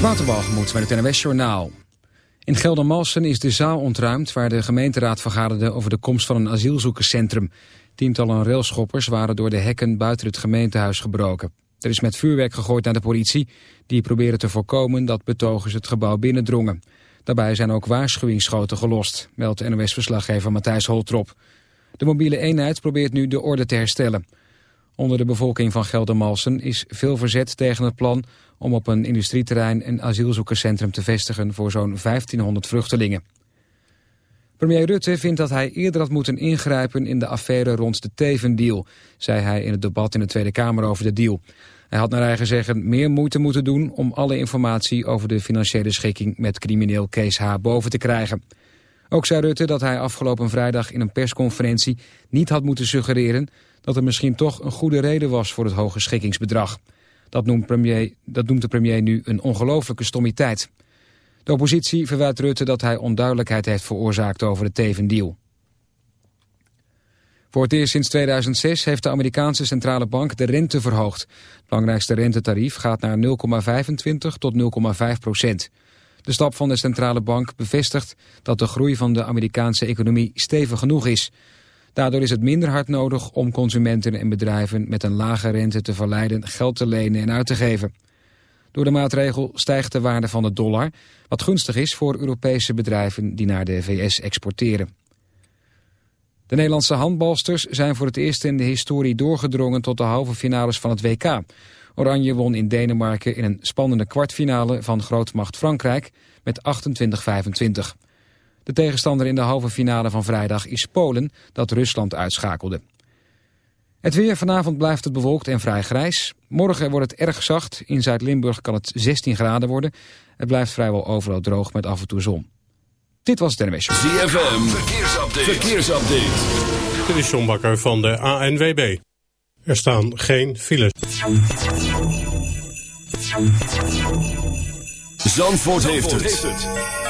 Waterbalgemoed met het NWS Journaal. In Geldermalsen is de zaal ontruimd waar de gemeenteraad vergaderde over de komst van een asielzoekerscentrum. Tientallen railschoppers waren door de hekken buiten het gemeentehuis gebroken. Er is met vuurwerk gegooid naar de politie, die proberen te voorkomen dat betogers het gebouw binnendrongen. Daarbij zijn ook waarschuwingsschoten gelost, meldt NOS-verslaggever Matthijs Holtrop. De mobiele eenheid probeert nu de orde te herstellen. Onder de bevolking van Geldermalsen is veel verzet tegen het plan om op een industrieterrein een asielzoekerscentrum te vestigen voor zo'n 1500 vluchtelingen. Premier Rutte vindt dat hij eerder had moeten ingrijpen in de affaire rond de Teven-deal, zei hij in het debat in de Tweede Kamer over de deal. Hij had naar eigen zeggen meer moeite moeten doen om alle informatie over de financiële schikking met crimineel Kees H. boven te krijgen. Ook zei Rutte dat hij afgelopen vrijdag in een persconferentie niet had moeten suggereren dat er misschien toch een goede reden was voor het hoge schikkingsbedrag. Dat noemt, premier, dat de premier nu een ongelofelijke stommiteit. De oppositie verwijt Rutte dat hij onduidelijkheid heeft veroorzaakt over de Teven-deal. Voor het eerst sinds 2006 heeft de Amerikaanse centrale bank de rente verhoogd. Het belangrijkste rentetarief gaat naar 0,25 tot 0,5 procent. De stap van de centrale bank bevestigt dat de groei van de Amerikaanse economie stevig genoeg is. Daardoor is het minder hard nodig om consumenten en bedrijven met een lage rente te verleiden geld te lenen en uit te geven. Door de maatregel stijgt de waarde van de dollar, wat gunstig is voor Europese bedrijven die naar de VS exporteren. De Nederlandse handbalsters zijn voor het eerst in de historie doorgedrongen tot de halve finales van het WK. Oranje won in Denemarken in een spannende kwartfinale van grootmacht Frankrijk met 28-25. De tegenstander in de halve finale van vrijdag is Polen, dat Rusland uitschakelde. Het weer vanavond blijft het bewolkt en vrij grijs. Morgen wordt het erg zacht. In Zuid-Limburg kan het 16 graden worden. Het blijft vrijwel overal droog met af en toe zon. Dit was het NWS. ZFM, verkeersupdate. verkeersupdate. Dit is John Bakker van de ANWB. Er staan geen files. Zandvoort, heeft, het.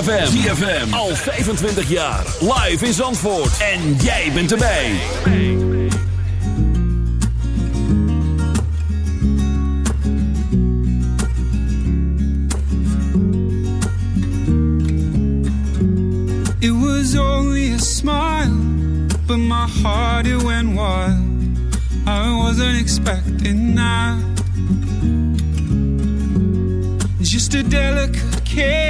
ZFM. ZFM. Al 25 jaar. Live in Zandvoort. En jij bent erbij. It was only a smile, but my heart it went wild. I wasn't expecting that. Just a delicate kiss,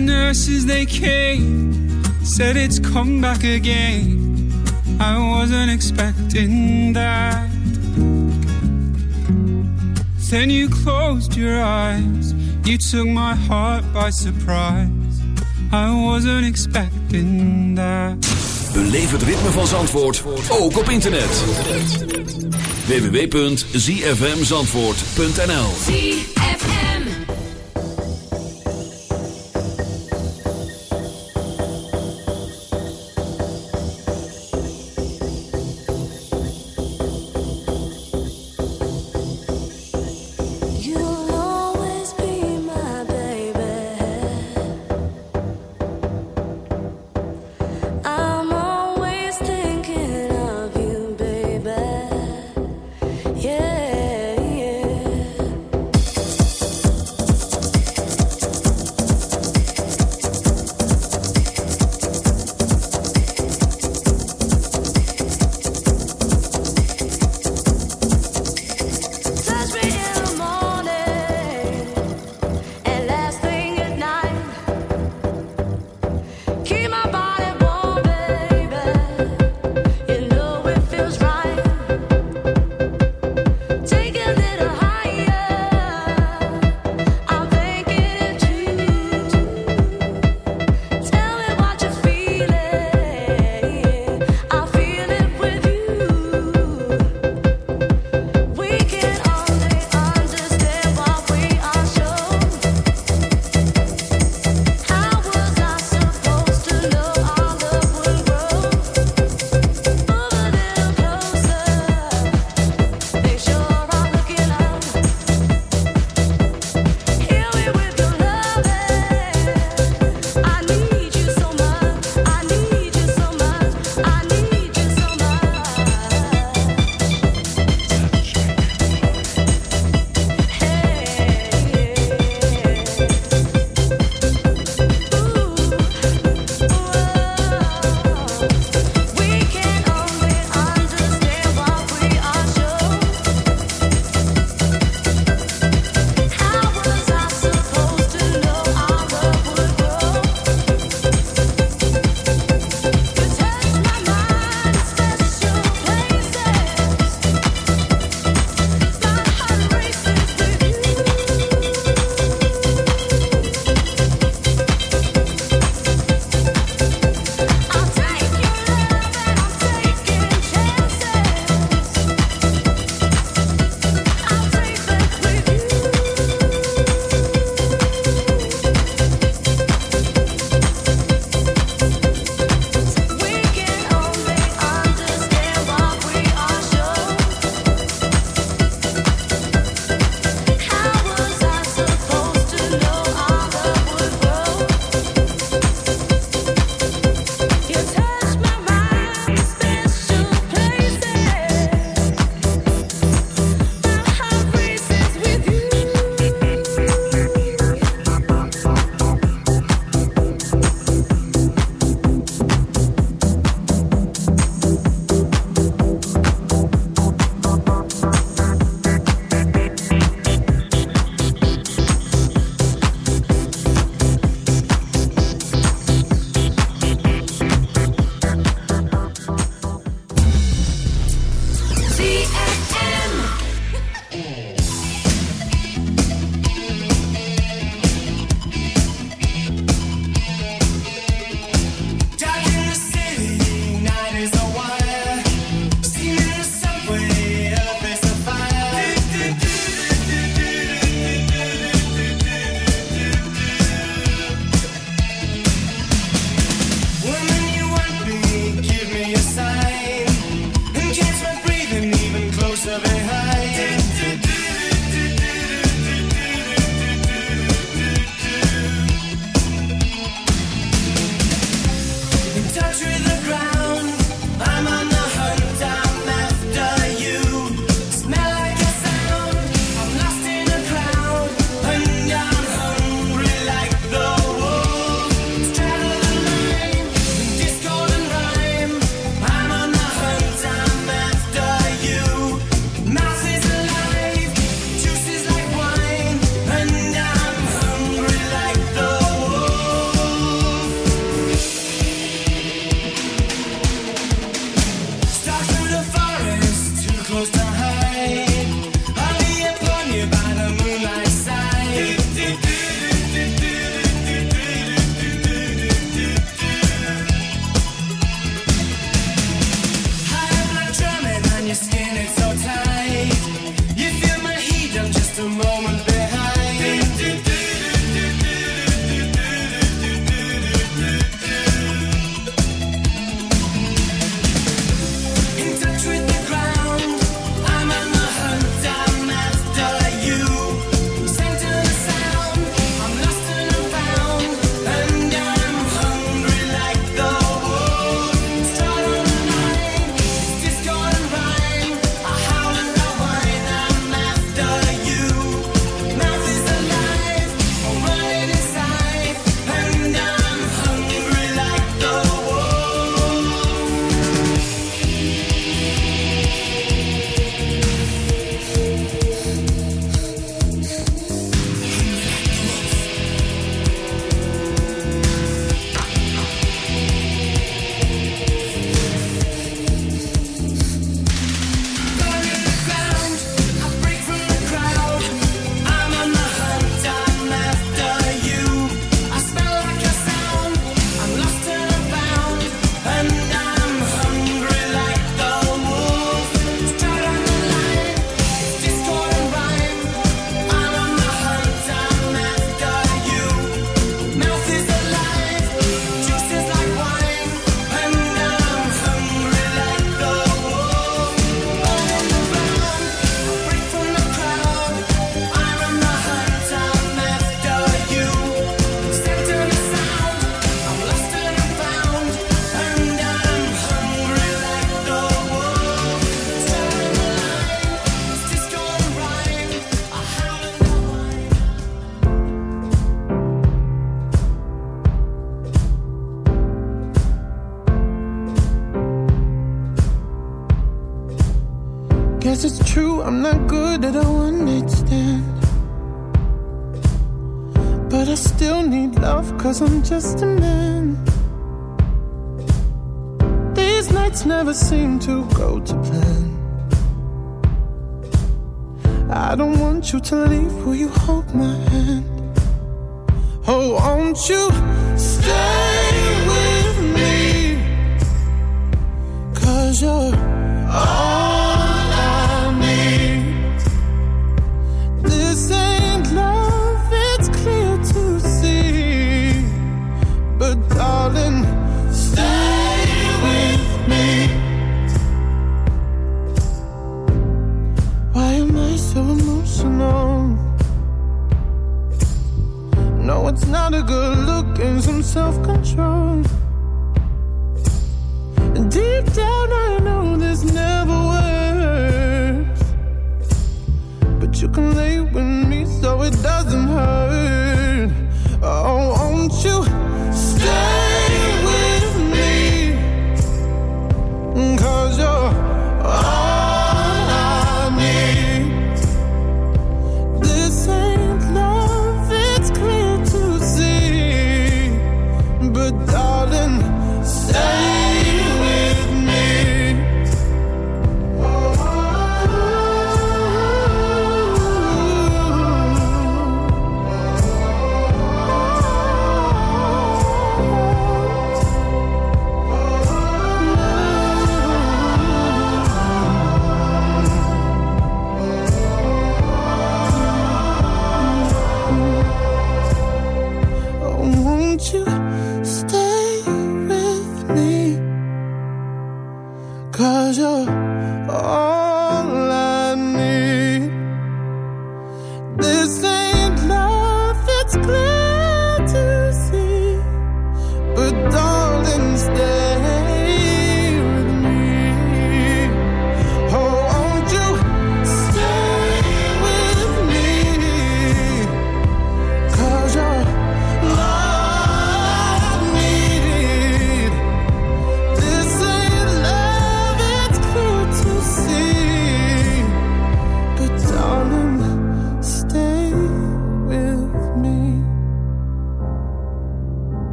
The nurses they came, said it's come back again. I wasn't expecting that. Then you closed your eyes, you took my heart by surprise. I wasn't expecting that. Beleef het ritme van Zandvoort, ook op internet. www.zfmzandvoort.nl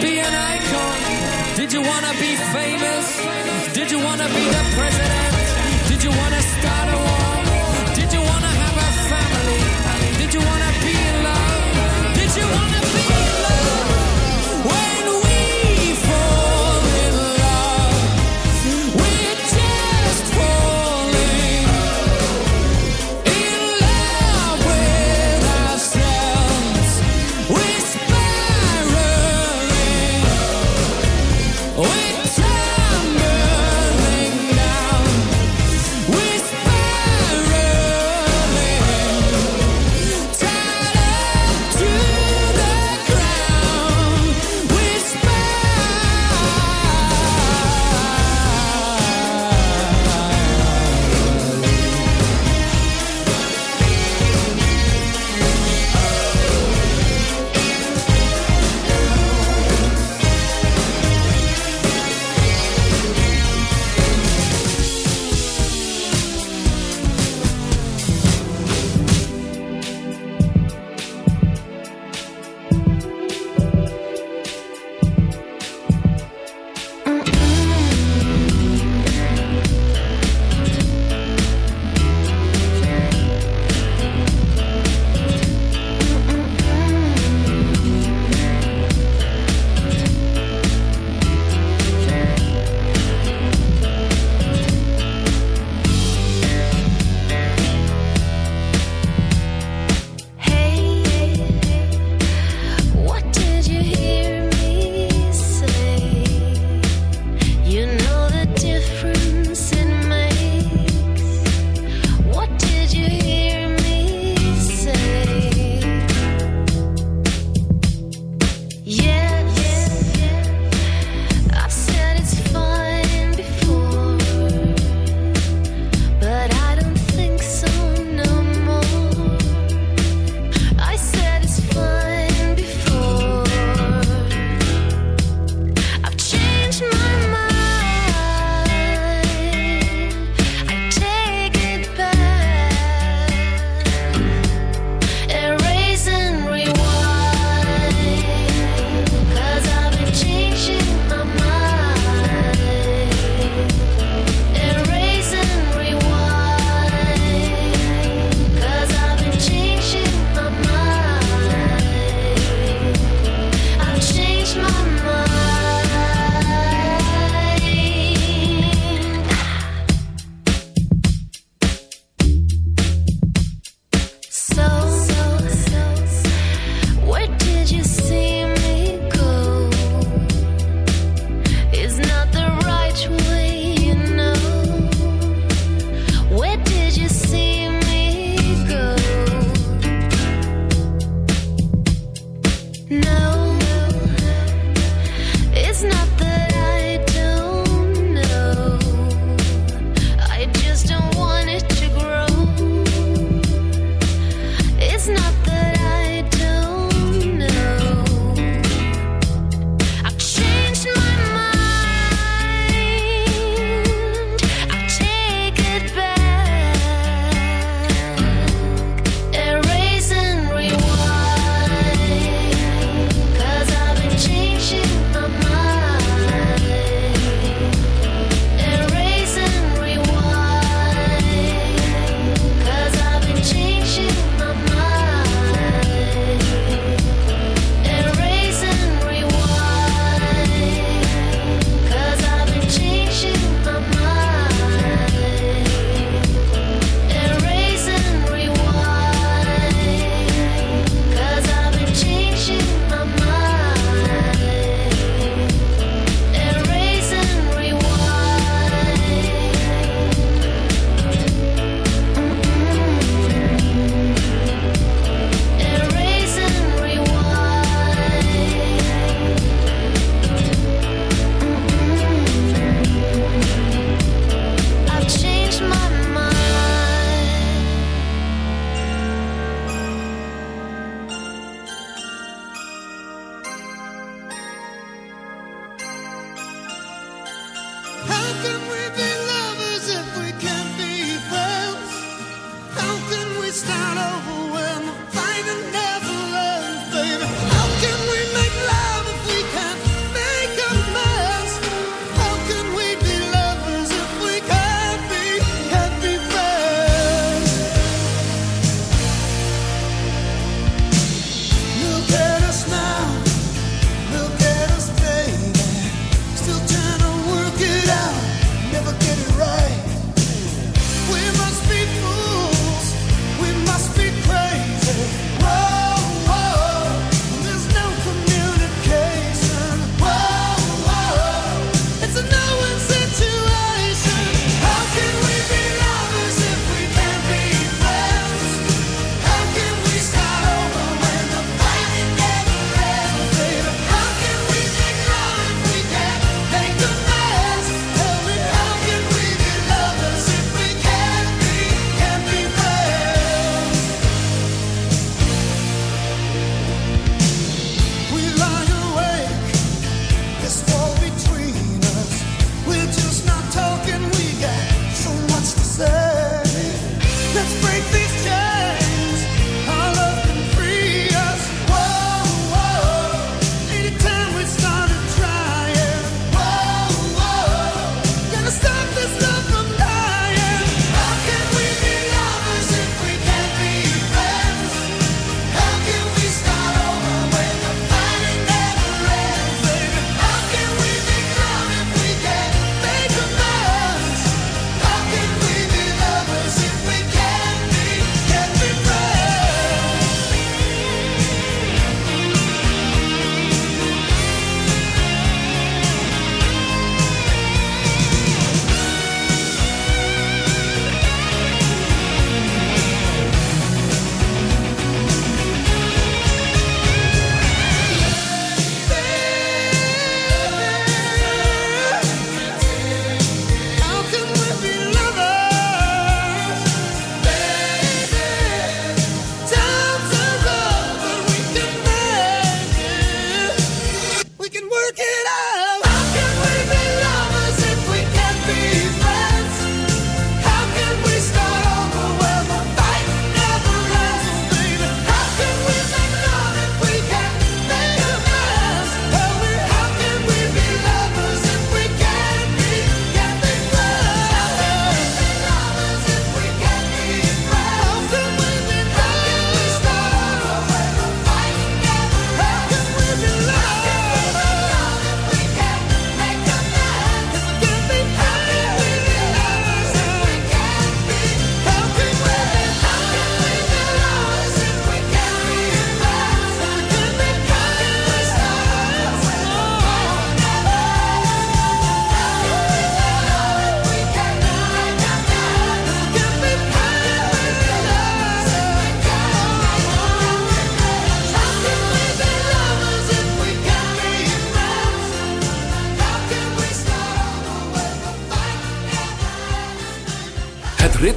be an icon? Did you wanna be famous? Did you wanna be the president?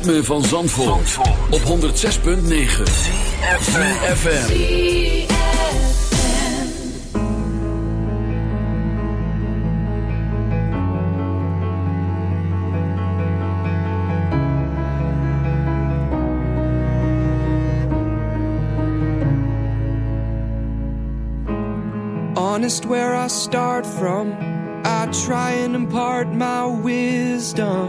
Ritme van Zandvoort, op 106.9 FM. honest where I start from. I try and impart my wisdom.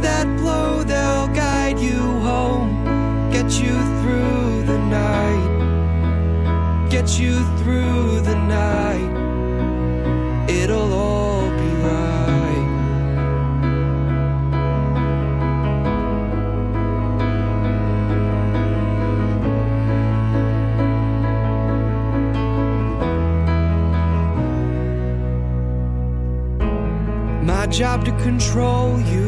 That blow, they'll guide you home, get you through the night. Get you through the night. It'll all be right. My job to control you,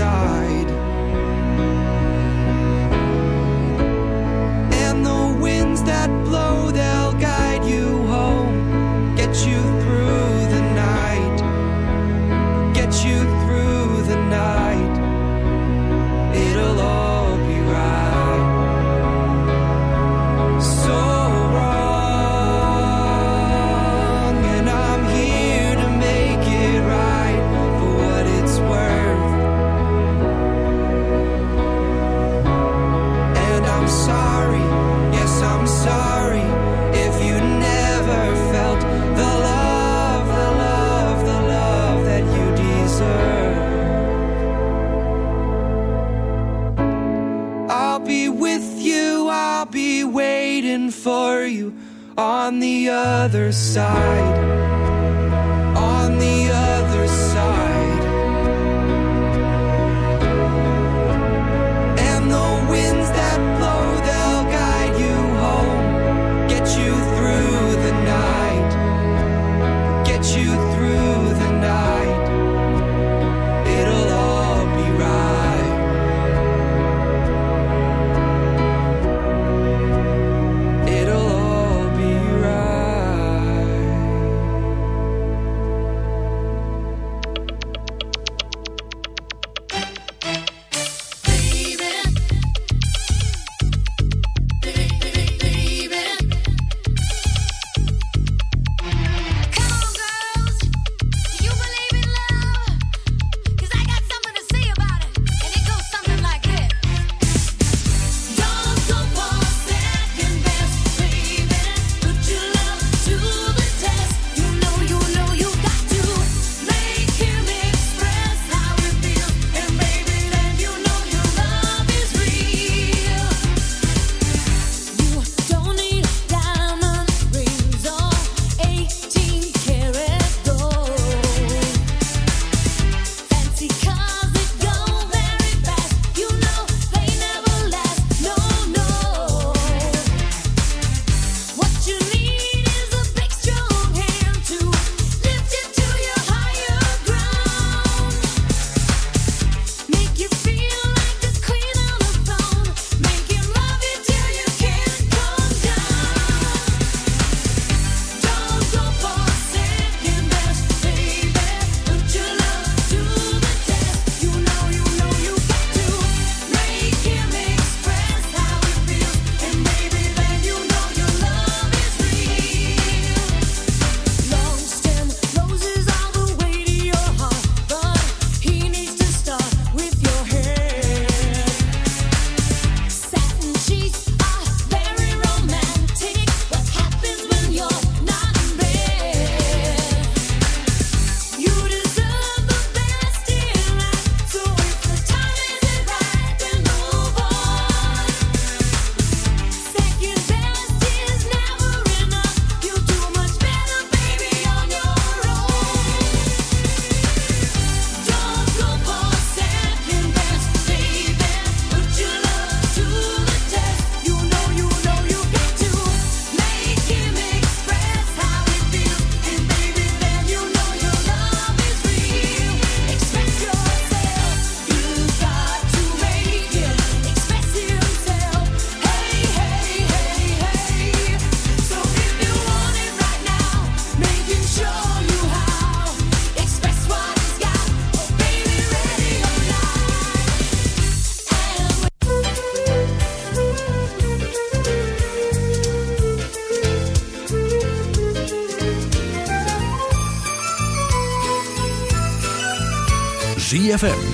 Side.